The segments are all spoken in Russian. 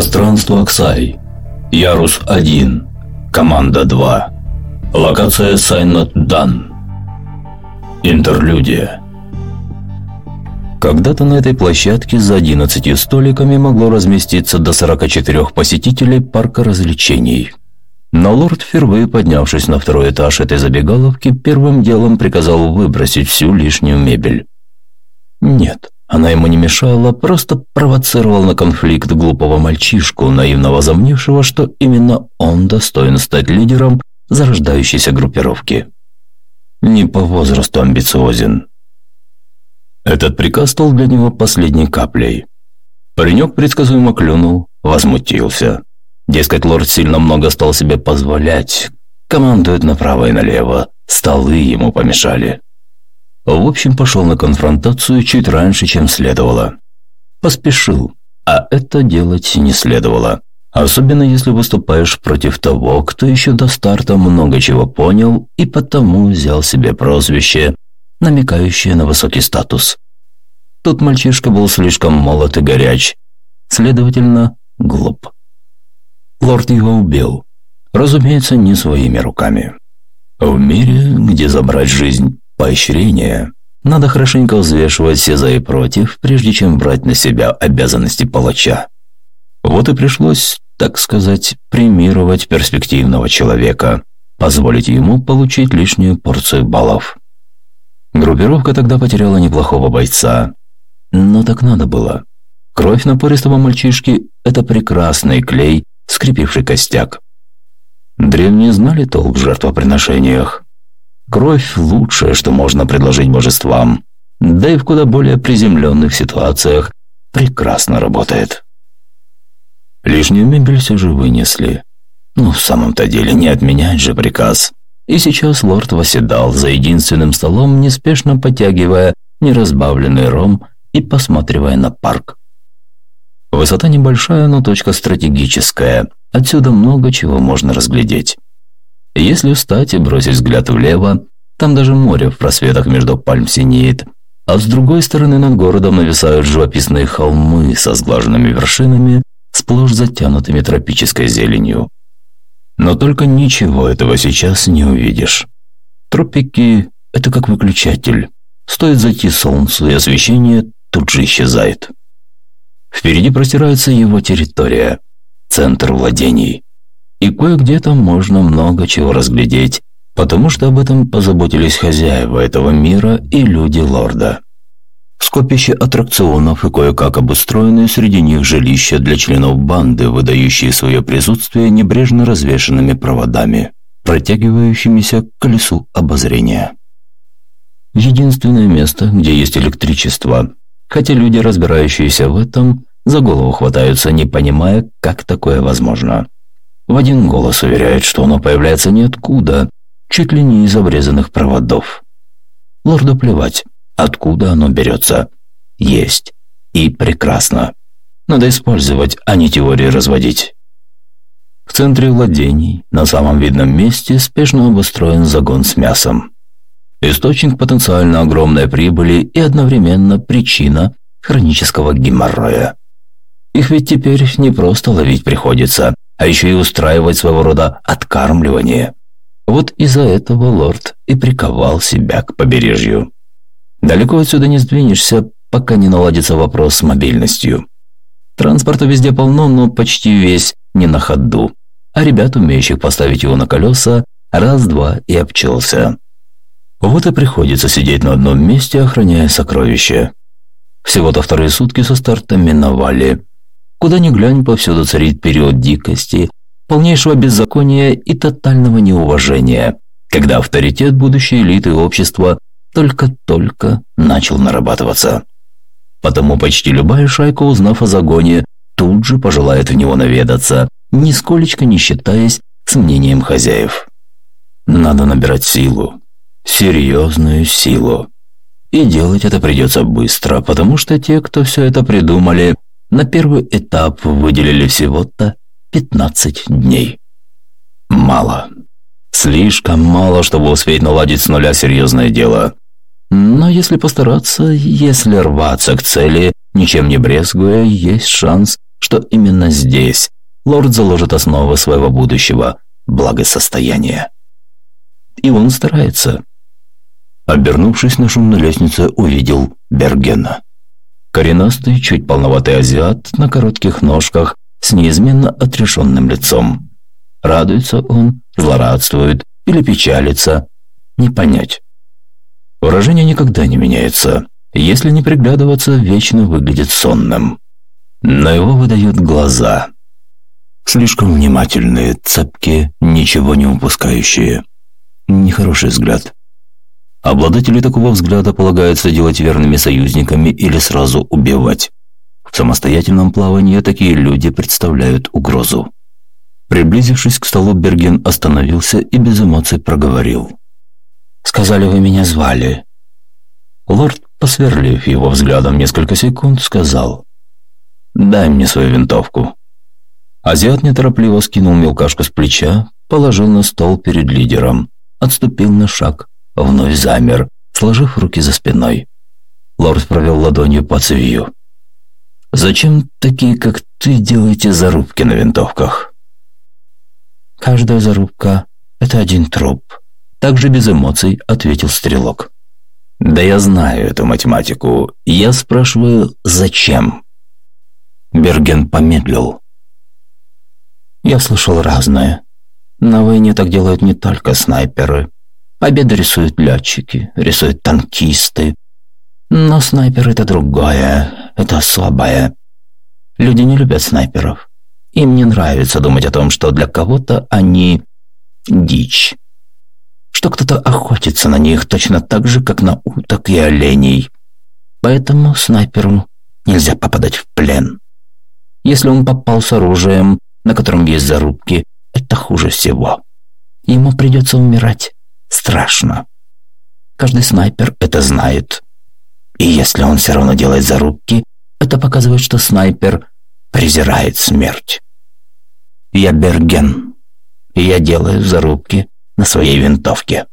Пространство Аксай. Ярус 1. Команда 2. Локация Сайнот Дан. Интерлюдия. Когда-то на этой площадке за 11 столиками могло разместиться до 44 посетителей парка развлечений. Но лорд, впервые поднявшись на второй этаж этой забегаловки, первым делом приказал выбросить всю лишнюю мебель. Нет, она ему не мешала, просто провоцировал на конфликт глупого мальчишку, наивно возомнившего, что именно он достоин стать лидером зарождающейся группировки. Не по возрасту амбициозен. Этот приказ стал для него последней каплей. Паренек предсказуемо клюнул, возмутился. Дескать, лорд сильно много стал себе позволять. Командует направо и налево. Столы ему помешали. В общем, пошел на конфронтацию чуть раньше, чем следовало. Поспешил, а это делать не следовало. Особенно если выступаешь против того, кто еще до старта много чего понял и потому взял себе прозвище, намекающее на высокий статус. Тот мальчишка был слишком молод и горяч, следовательно, глуп. Лорд его убил. Разумеется, не своими руками. В мире, где забрать жизнь – поощрение, надо хорошенько взвешивать все за и против, прежде чем брать на себя обязанности палача. Вот и пришлось, так сказать, премировать перспективного человека, позволить ему получить лишнюю порцию баллов. Группировка тогда потеряла неплохого бойца. Но так надо было. Кровь напористого мальчишки – это прекрасный клей, скрепивший костяк. Древние знали толк в жертвоприношениях. Кровь – лучшее, что можно предложить божествам, да и в куда более приземленных ситуациях прекрасно работает. Лишнюю мебель все же вынесли. Ну, в самом-то деле, не отменять же приказ. И сейчас лорд восседал за единственным столом, неспешно потягивая неразбавленный ром и посматривая на парк. Высота небольшая, но точка стратегическая. Отсюда много чего можно разглядеть. Если встать и бросить взгляд влево, там даже море в просветах между пальм синеет, а с другой стороны над городом нависают живописные холмы со сглаженными вершинами, сплошь затянутыми тропической зеленью. Но только ничего этого сейчас не увидишь. Тропики – это как выключатель. Стоит зайти солнцу, и освещение тут же исчезает. Впереди простирается его территория, центр владений. И кое-где там можно много чего разглядеть, потому что об этом позаботились хозяева этого мира и люди лорда. Скопище аттракционов и кое-как обустроенные среди них жилища для членов банды, выдающие свое присутствие небрежно развешенными проводами, протягивающимися к колесу обозрения. Единственное место, где есть электричество, хотя люди, разбирающиеся в этом, за голову хватаются, не понимая, как такое возможно. В один голос уверяют, что оно появляется ниоткуда, чуть ли не из обрезанных проводов. Лорду плевать, откуда оно берется. Есть. И прекрасно. Надо использовать, а не теории разводить. В центре владений, на самом видном месте, спешно обустроен загон с мясом. Источник потенциально огромной прибыли и одновременно причина хронического геморроя. Их ведь теперь не просто ловить приходится, а еще и устраивать своего рода откармливание. Вот из-за этого лорд и приковал себя к побережью. Далеко отсюда не сдвинешься, пока не наладится вопрос с мобильностью. Транспорта везде полно, но почти весь не на ходу. А ребят, умеющих поставить его на колеса, раз-два и обчелся. Вот и приходится сидеть на одном месте, охраняя сокровища. Всего-то вторые сутки со старта миновали. Куда ни глянь, повсюду царит период дикости, полнейшего беззакония и тотального неуважения, когда авторитет будущей элиты общества только-только начал нарабатываться. Потому почти любая шайка, узнав о загоне, тут же пожелает в него наведаться, нисколечко не считаясь с мнением хозяев. Надо набирать силу, серьезную силу. И делать это придется быстро, потому что те, кто все это придумали, на первый этап выделили всего-то 15 дней. Мало. Слишком мало, чтобы успеть наладить с нуля серьезное дело. Но если постараться, если рваться к цели, ничем не брезгуя, есть шанс что именно здесь лорд заложит основы своего будущего благосостояния. И он старается. Обернувшись на шум на лестнице, увидел Бергена. Коренастый, чуть полноватый азиат на коротких ножках с неизменно отрешенным лицом. Радуется он, злорадствует или печалится, не понять. Выражение никогда не меняется. Если не приглядываться, вечно выглядит сонным. Но его выдают глаза. Слишком внимательные, цепкие, ничего не упускающие. Нехороший взгляд. Обладатели такого взгляда полагается делать верными союзниками или сразу убивать. В самостоятельном плавании такие люди представляют угрозу. Приблизившись к столу, Берген остановился и без эмоций проговорил. «Сказали, вы меня звали». Лорд, посверлив его взглядом несколько секунд, сказал. «Дай мне свою винтовку». Азиат неторопливо скинул мелкашку с плеча, положил на стол перед лидером, отступил на шаг, вновь замер, сложив руки за спиной. Лорд провел ладонью по цевью. «Зачем такие, как ты, делаете зарубки на винтовках?» «Каждая зарубка – это один труп», – также без эмоций ответил стрелок. «Да я знаю эту математику. Я спрашиваю, зачем?» Берген помедлил. «Я слышал разное. На войне так делают не только снайперы. Победы рисуют летчики, рисуют танкисты. Но снайпер это другое, это особое. Люди не любят снайперов. Им не нравится думать о том, что для кого-то они дичь. Что кто-то охотится на них точно так же, как на уток и оленей. Поэтому снайперу нельзя попадать в плен. Если он попал с оружием, на котором есть зарубки, это хуже всего. Ему придется умирать страшно. Каждый снайпер это знает. И если он все равно делает зарубки, это показывает, что снайпер презирает смерть. Я Берген, я делаю зарубки на своей винтовке.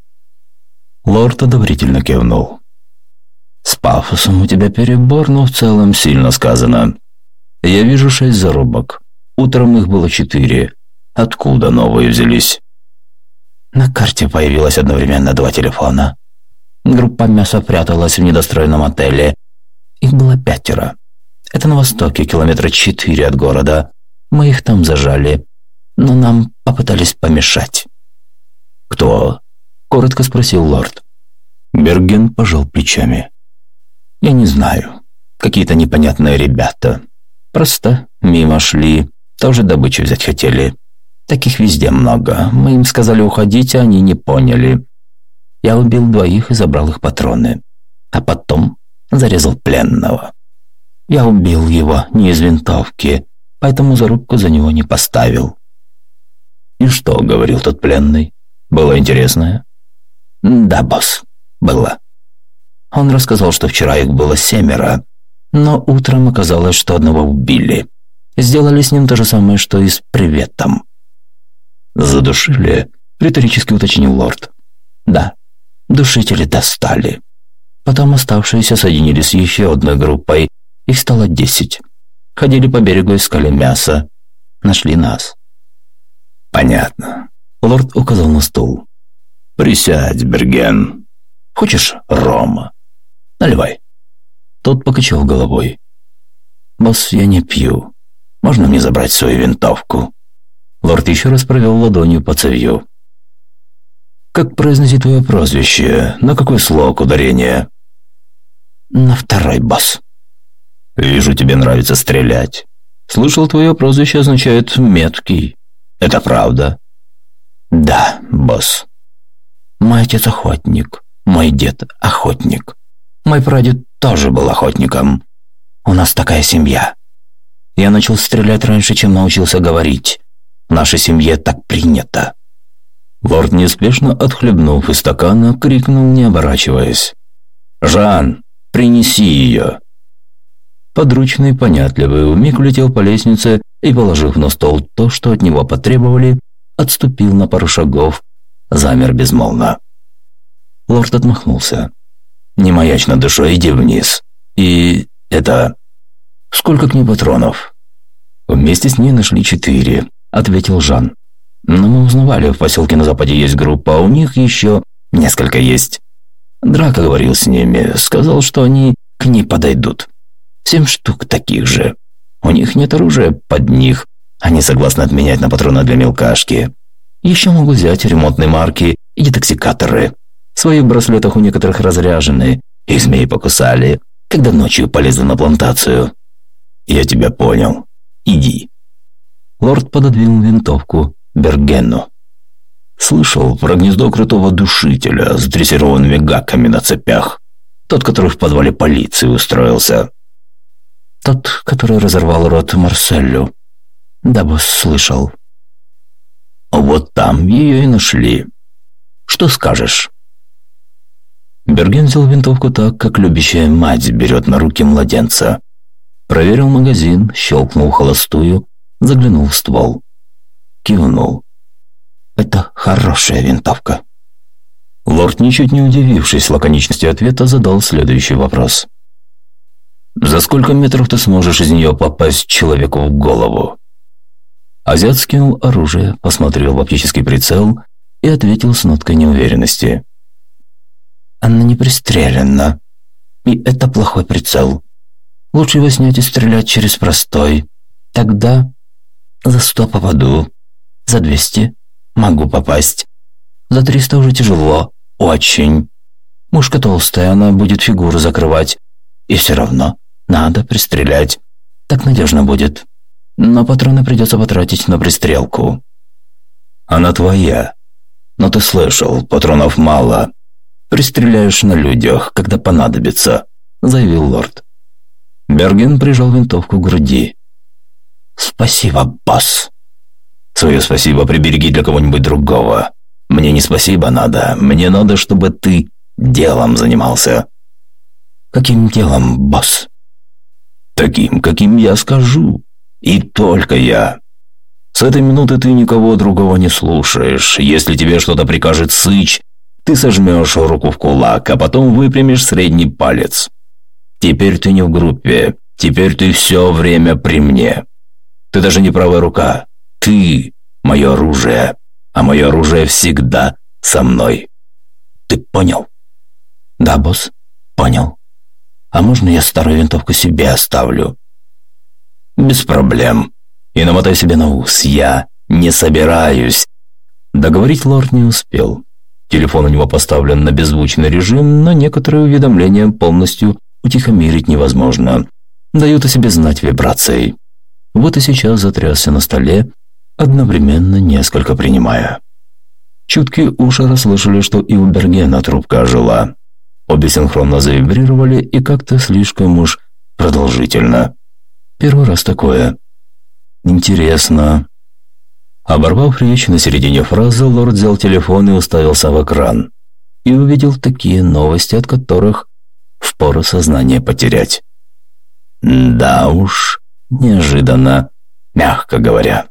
Лорд одобрительно кивнул. С пафосом у тебя перебор, но в целом сильно сказано. Я вижу шесть зарубок. Утром их было четыре. Откуда новые взялись? На карте появилось одновременно два телефона. Группа мяса пряталась в недостроенном отеле. Их было пятеро. Это на востоке, километра четыре от города. Мы их там зажали, но нам попытались помешать. «Кто?» – коротко спросил лорд. Берген пожал плечами. «Я не знаю. Какие-то непонятные ребята. Просто мимо шли, тоже добычу взять хотели. Таких везде много. Мы им сказали уходить, а они не поняли. Я убил двоих и забрал их патроны. А потом зарезал пленного. Я убил его не из винтовки, поэтому зарубку за него не поставил. «И что?» — говорил тот пленный. «Было интересное?» «Да, босс, было». Он рассказал, что вчера их было семеро, но утром оказалось, что одного убили. Сделали с ним то же самое, что и с приветом. «Задушили?» – риторически уточнил лорд. «Да, душители достали. Потом оставшиеся соединились с еще одной группой. Их стало десять. Ходили по берегу, искали мясо. Нашли нас». «Понятно». Лорд указал на стул. «Присядь, Берген. Хочешь рома? Наливай». Тот покачал головой. «Босс, я не пью. Можно мне забрать свою винтовку?» Лорд еще раз провел ладонью по цевью. «Как произносить твое прозвище? На какой слог ударение?» «На второй, босс». «Вижу, тебе нравится стрелять. Слышал, твое прозвище означает «меткий». Это правда?» «Да, босс. Мой отец охотник, мой дед охотник. Мой прадед тоже был охотником. У нас такая семья. Я начал стрелять раньше, чем научился говорить. В нашей семье так принято». Лорд, неспешно отхлебнув из стакана, крикнул, не оборачиваясь. «Жан, принеси ее!» Подручный, понятливый, вмиг улетел по лестнице и, положив на стол то, что от него потребовали, отступил на пару шагов, замер безмолвно. Лорд отмахнулся. «Не маячь над душой, иди вниз. И это... Сколько к ней патронов?» Вместе с ней нашли четыре, ответил Жан. Но мы узнавали, в поселке на западе есть группа, а у них еще несколько есть. Драка говорил с ними, сказал, что они к ней подойдут. Семь штук таких же. У них нет оружия под них. Они согласны отменять на патроны для мелкашки. Еще могу взять ремонтные марки и детоксикаторы. Свои в браслетах у некоторых разряжены. Их змеи покусали, когда ночью полезли на плантацию. Я тебя понял. Иди. Лорд пододвинул винтовку Бергену. Слышал про гнездо крутого душителя с дрессированными гаками на цепях. Тот, который в подвале полиции устроился. Тот, который разорвал рот Марселю. Да, босс, слышал. Вот там ее и нашли. Что скажешь? Берген взял винтовку так, как любящая мать берет на руки младенца. Проверил магазин, щелкнул холостую, заглянул в ствол. Кивнул. Это хорошая винтовка. Лорд, ничуть не удивившись лаконичности ответа, задал следующий вопрос. «За сколько метров ты сможешь из нее попасть человеку в голову?» Азиат скинул оружие, посмотрел в оптический прицел и ответил с ноткой неуверенности. «Она не пристрелена. И это плохой прицел. Лучше его снять и стрелять через простой. Тогда за сто попаду. За двести могу попасть. За триста уже тяжело. Очень. Мушка толстая, она будет фигуру закрывать. И все равно надо пристрелять. Так надежно будет. Но патроны придется потратить на пристрелку. Она твоя. Но ты слышал, патронов мало. Пристреляешь на людях, когда понадобится, заявил лорд. Берген прижал винтовку к груди. «Спасибо, босс!» «Свое спасибо прибереги для кого-нибудь другого. Мне не спасибо надо, мне надо, чтобы ты делом занимался». «Каким делом, босс?» «Таким, каким я скажу. И только я. С этой минуты ты никого другого не слушаешь. Если тебе что-то прикажет сыч, ты сожмешь руку в кулак, а потом выпрямишь средний палец. Теперь ты не в группе, теперь ты все время при мне. Ты даже не правая рука. Ты – мое оружие, а мое оружие всегда со мной. Ты понял? Да, босс, понял. А можно я старую винтовку себе оставлю? Без проблем. И намотай себе на ус. Я не собираюсь. Договорить лорд не успел. Телефон у него поставлен на беззвучный режим, но некоторые уведомления полностью утихомирить невозможно. Дают о себе знать вибрацией. Вот и сейчас затрясся на столе, одновременно несколько принимая. Чуткие уши расслышали, что и у Бергена трубка ожила. Обе синхронно завибрировали и как-то слишком уж продолжительно. Первый раз такое. Интересно. Оборвав речь на середине фразы, лорд взял телефон и уставился в экран. И увидел такие новости, от которых впору сознание потерять. Да уж, неожиданно, мягко говоря.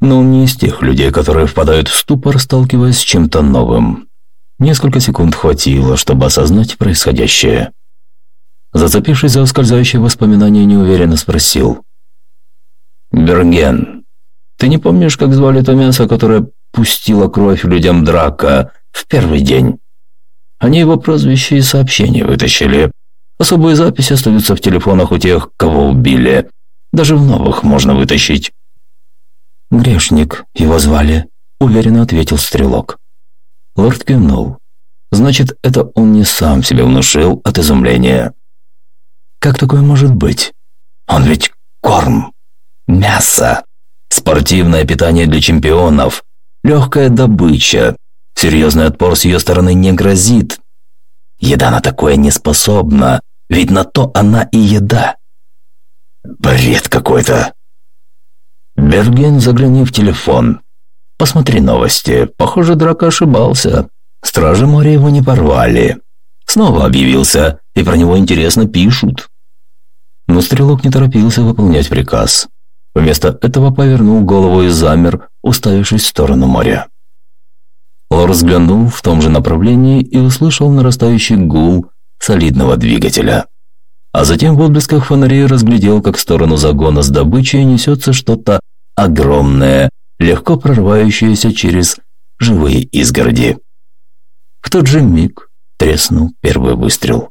Но он не из тех людей, которые впадают в ступор, сталкиваясь с чем-то новым. Несколько секунд хватило, чтобы осознать происходящее. Зацепившись за ускользающее воспоминание, неуверенно спросил. «Берген, ты не помнишь, как звали то мясо, которое пустило кровь людям драка в первый день?» Они его прозвище и сообщения вытащили. Особые записи остаются в телефонах у тех, кого убили. Даже в новых можно вытащить. «Грешник его звали», – уверенно ответил стрелок. Лорд кивнул. «Значит, это он не сам себе внушил от изумления». «Как такое может быть? Он ведь корм, мясо, спортивное питание для чемпионов, легкая добыча, Серьезный отпор с ее стороны не грозит. Еда на такое не способна, ведь на то она и еда. Бред какой-то. Берген, загляни в телефон. Посмотри новости. Похоже, Драка ошибался. Стражи моря его не порвали. Снова объявился, и про него интересно пишут. Но стрелок не торопился выполнять приказ. Вместо этого повернул голову и замер, уставившись в сторону моря. Лор взглянул в том же направлении и услышал нарастающий гул солидного двигателя. а затем в отблесках фонарей разглядел, как в сторону загона с добычей несется что-то огромное, легко прорывающееся через живые изгороди. В тот же миг треснул первый выстрел.